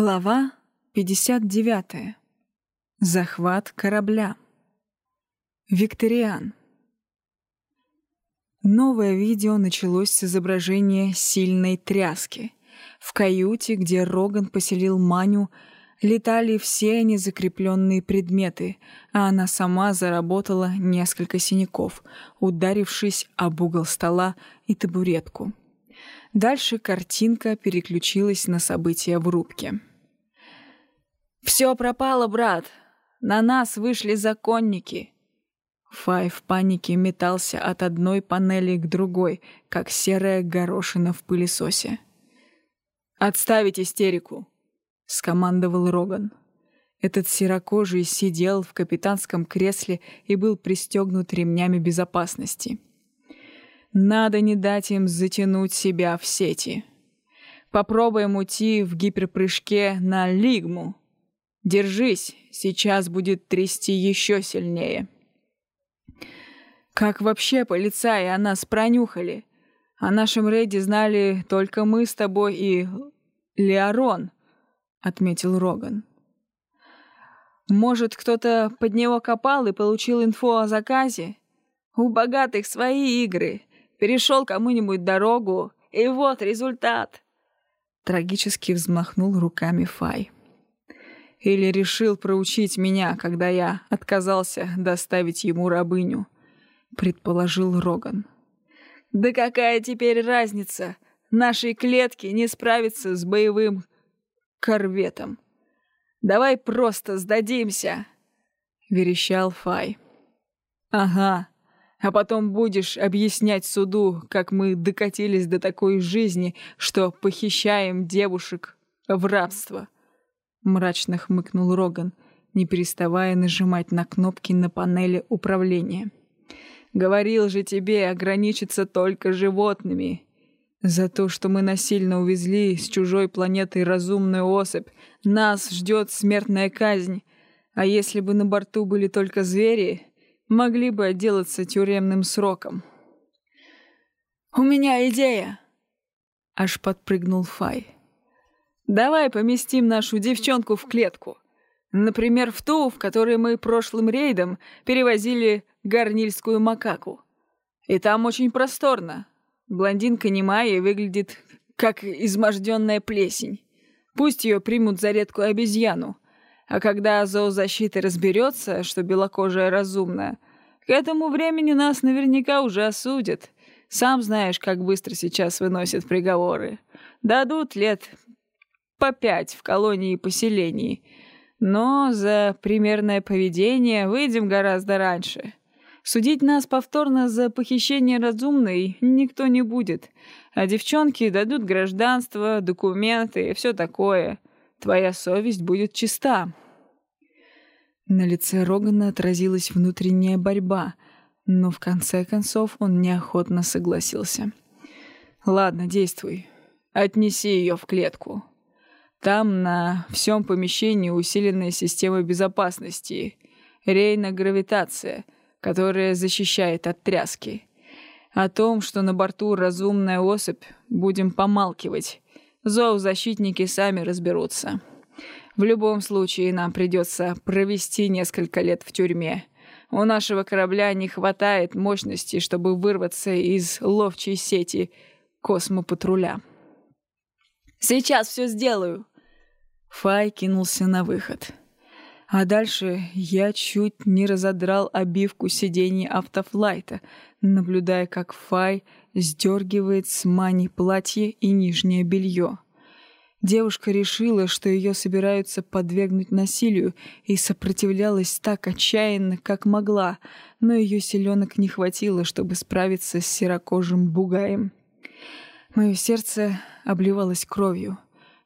Глава 59. Захват корабля. Викториан. Новое видео началось с изображения сильной тряски. В каюте, где Роган поселил Маню, летали все незакрепленные предметы, а она сама заработала несколько синяков, ударившись об угол стола и табуретку. Дальше картинка переключилась на события в рубке. «Все пропало, брат! На нас вышли законники!» Фай в панике метался от одной панели к другой, как серая горошина в пылесосе. «Отставить истерику!» — скомандовал Роган. Этот серокожий сидел в капитанском кресле и был пристегнут ремнями безопасности. Надо не дать им затянуть себя в сети. Попробуем уйти в гиперпрыжке на Лигму. Держись, сейчас будет трясти еще сильнее. Как вообще полицаи о нас пронюхали? О нашем рейде знали только мы с тобой и Леорон, отметил Роган. Может, кто-то под него копал и получил инфу о заказе? У богатых свои игры перешел кому-нибудь дорогу, и вот результат!» Трагически взмахнул руками Фай. «Или решил проучить меня, когда я отказался доставить ему рабыню», — предположил Роган. «Да какая теперь разница? Нашей клетке не справиться с боевым корветом. Давай просто сдадимся!» — верещал Фай. «Ага, а потом будешь объяснять суду, как мы докатились до такой жизни, что похищаем девушек в рабство. Мрачно хмыкнул Роган, не переставая нажимать на кнопки на панели управления. Говорил же тебе ограничиться только животными. За то, что мы насильно увезли с чужой планеты разумную особь, нас ждет смертная казнь. А если бы на борту были только звери, могли бы отделаться тюремным сроком. «У меня идея!» — аж подпрыгнул Фай. «Давай поместим нашу девчонку в клетку. Например, в ту, в которой мы прошлым рейдом перевозили гарнильскую макаку. И там очень просторно. Блондинка немая выглядит как изможденная плесень. Пусть ее примут за редкую обезьяну — а когда зоозащита разберется, что белокожая разумная, к этому времени нас наверняка уже осудят. Сам знаешь, как быстро сейчас выносят приговоры. Дадут лет по пять в колонии и поселении. Но за примерное поведение выйдем гораздо раньше. Судить нас повторно за похищение разумной никто не будет. А девчонки дадут гражданство, документы и все такое. Твоя совесть будет чиста». На лице Рогана отразилась внутренняя борьба, но в конце концов он неохотно согласился. «Ладно, действуй. Отнеси ее в клетку. Там на всем помещении усиленная система безопасности, рейна-гравитация, которая защищает от тряски. О том, что на борту разумная особь, будем помалкивать. Зоозащитники сами разберутся. В любом случае нам придется провести несколько лет в тюрьме. У нашего корабля не хватает мощности, чтобы вырваться из ловчей сети космопатруля. «Сейчас все сделаю!» Фай кинулся на выход. А дальше я чуть не разодрал обивку сидений автофлайта, наблюдая, как Фай сдергивает с Мани платье и нижнее белье. Девушка решила, что ее собираются подвергнуть насилию, и сопротивлялась так отчаянно, как могла, но ее силенок не хватило, чтобы справиться с серокожим бугаем. Мое сердце обливалось кровью.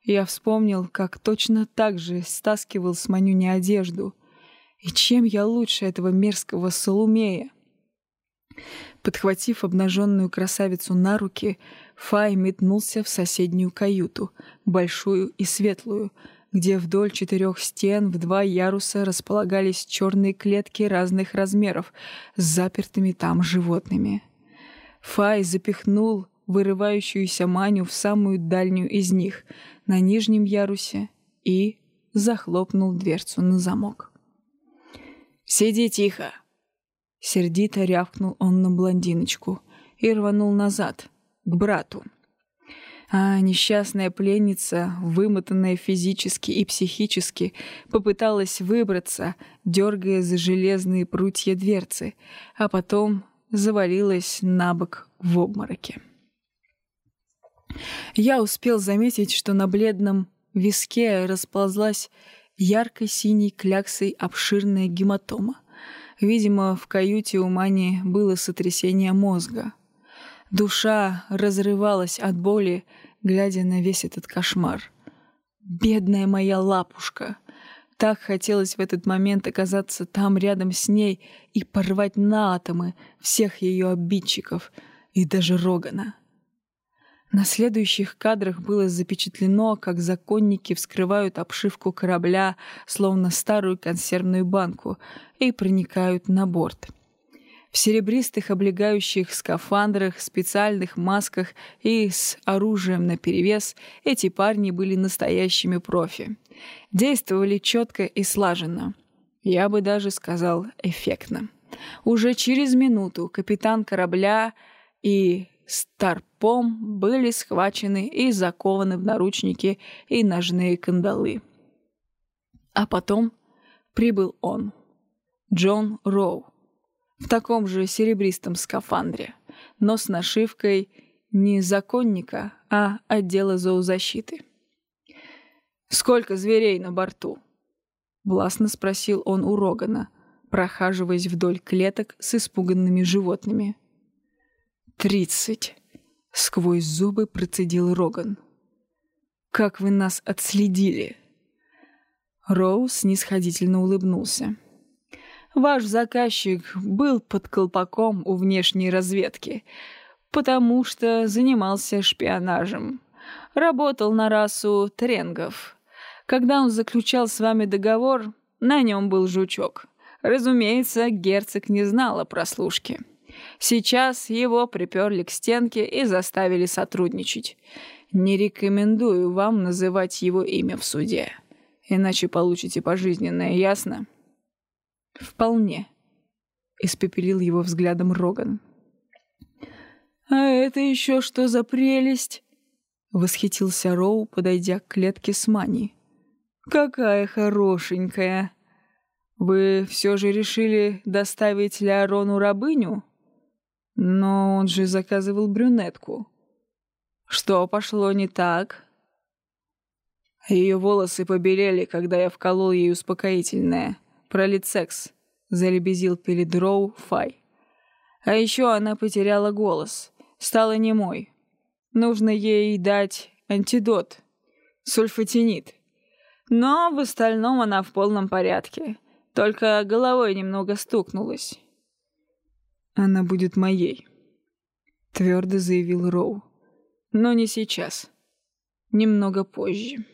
Я вспомнил, как точно так же стаскивал с Манюни одежду. И чем я лучше этого мерзкого Солумея? Подхватив обнаженную красавицу на руки, Фай метнулся в соседнюю каюту, большую и светлую, где вдоль четырех стен в два яруса располагались черные клетки разных размеров с запертыми там животными. Фай запихнул вырывающуюся маню в самую дальнюю из них, на нижнем ярусе и захлопнул дверцу на замок. «Сиди тихо!» Сердито рявкнул он на блондиночку и рванул назад, к брату. А несчастная пленница, вымотанная физически и психически, попыталась выбраться, дергая за железные прутья дверцы, а потом завалилась на бок в обмороке. Я успел заметить, что на бледном виске расползлась яркой синей кляксой обширная гематома. Видимо, в каюте у Мани было сотрясение мозга. Душа разрывалась от боли, глядя на весь этот кошмар. «Бедная моя лапушка!» Так хотелось в этот момент оказаться там рядом с ней и порвать на атомы всех ее обидчиков и даже Рогана. На следующих кадрах было запечатлено, как законники вскрывают обшивку корабля, словно старую консервную банку, и проникают на борт. В серебристых облегающих скафандрах, специальных масках и с оружием наперевес эти парни были настоящими профи. Действовали четко и слаженно. Я бы даже сказал эффектно. Уже через минуту капитан корабля и Старпом были схвачены и закованы в наручники и ножные кандалы. А потом прибыл он, Джон Роу, в таком же серебристом скафандре, но с нашивкой не законника, а отдела зоозащиты. «Сколько зверей на борту?» — властно спросил он у Рогана, прохаживаясь вдоль клеток с испуганными животными. «Тридцать!» — сквозь зубы процедил Роган. «Как вы нас отследили!» Роуз снисходительно улыбнулся. «Ваш заказчик был под колпаком у внешней разведки, потому что занимался шпионажем. Работал на расу тренгов. Когда он заключал с вами договор, на нем был жучок. Разумеется, герцог не знал о прослушке». Сейчас его приперли к стенке и заставили сотрудничать. Не рекомендую вам называть его имя в суде, иначе получите пожизненное, ясно? Вполне. Испепелил его взглядом Роган. «А это еще что за прелесть?» Восхитился Роу, подойдя к клетке с Мани. «Какая хорошенькая! Вы все же решили доставить Леорону рабыню?» Но он же заказывал брюнетку. Что пошло не так? Ее волосы побелели, когда я вколол ей успокоительное. Пролицекс, залебезил перед Роу Фай. А еще она потеряла голос, стала немой. Нужно ей дать антидот, сульфатинид. Но в остальном она в полном порядке, только головой немного стукнулась. «Она будет моей», — твердо заявил Роу. «Но не сейчас. Немного позже».